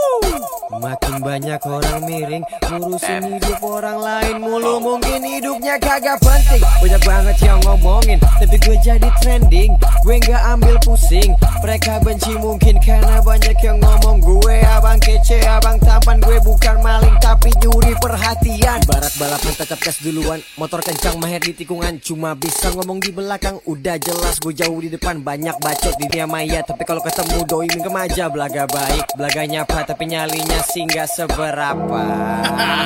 Uhul! Makin banyak orang miring Ngurusin hidup orang lain. Mulu Mungkin hidupnya kagak penting. Banyak banget yang ngomongin Tapi gue jadi trending. Gue gak ambil pusing. Mereka benci mungkin karena banyak yang ngomong Gue abang kece, abang tampan. Gue bukan maling tapi nyuri perhatian. Barat balapan tancap gas duluan. Motor kencang maher di tikungan. Cuma bisa ngomong di belakang. Udah jelas gue jauh di depan. Banyak bacot di dunia maya. Tapi kalau ketemu doi minggem aja. Belaga baik, belaganya apa Tapi nyalinya sih gak seberapa.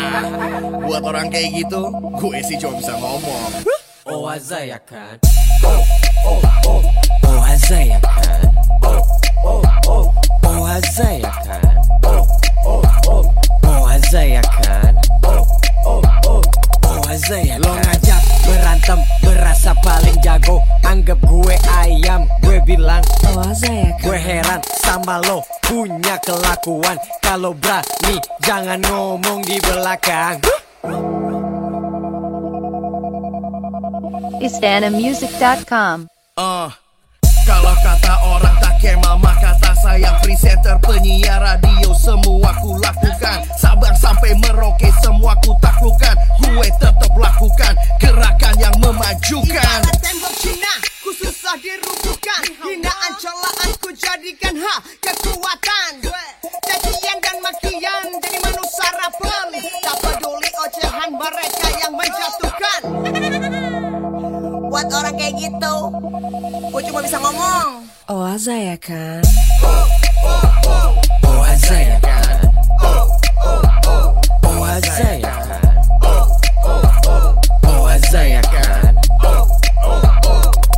Buat orang kayak gitu, gue sih cuma bisa ngomong. Oh ya kan Oh oh oh Oh ya kan Oh oh oh Oh ya kan Oh oh oh Oh ya kan Gue heran sama lo punya kelakuan. Kalau berani jangan ngomong di belakang. Istanamusic.com. Uh, kalau kata orang tak kemal maka tak sayang presenter penyiar radio semua ku lakukan. Sabar sampai merauke semua ku taklukkan. Gue tetap jadikan ha kekuatan. Cacian dan makian Jadi manusia rapel Tak peduli ocehan mereka yang menjatuhkan. Buat orang kayak gitu Gue cuma bisa ngomong. Oh ya kan Oh ya kan Oh ya kan Oh ya kan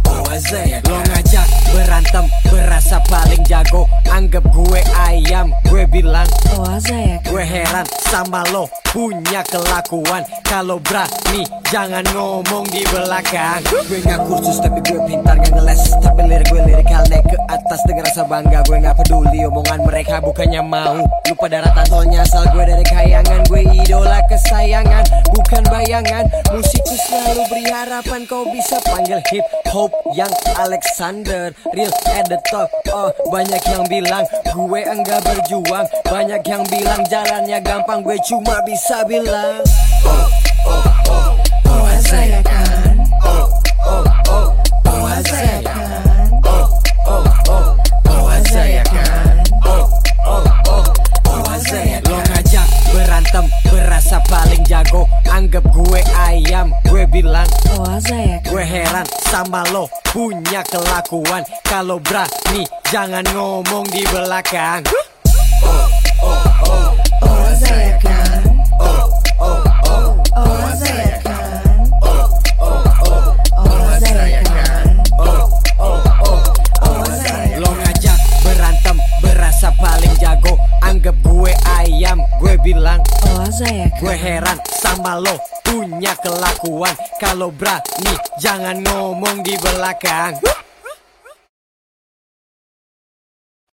Oh ya Lo ngajak berantem berasa paling jago. Anggap gue ayam Gue bilang Oh ya Gue heran sama lo punya kelakuan. Kalau berani jangan ngomong di belakang. Gue gak kursus tapi gue pintar gak ngeles. Tapi lirik gue lirikal naik ke atas dengan rasa bangga. Gue gak peduli omongan mereka bukannya mau. Lu pada rata soalnya asal gue dari kayangan. Gue idola kesayangan bukan bayangan. Musikku selalu beri harapan kau bisa panggil hip hop yang Alexander Real at the top Oh banyak yang bilang gue enggak berjuang. Banyak yang bilang jalannya gampang Gue cuma bisa bilang oh Oh Anggap gue ayam Gue bilang Oh ya Gue heran sama lo punya kelakuan. Kalau berani jangan ngomong di belakang. Oh ya kan Oh oh oh Oh ya kan Oh ya kan oh oh oh Oh ya Lo ngajak berantem berasa paling jago. Anggap gue ayam Gue bilang Oh ya kan Gue heran sama lo punya kelakuan. Kalau berani jangan ngomong di belakang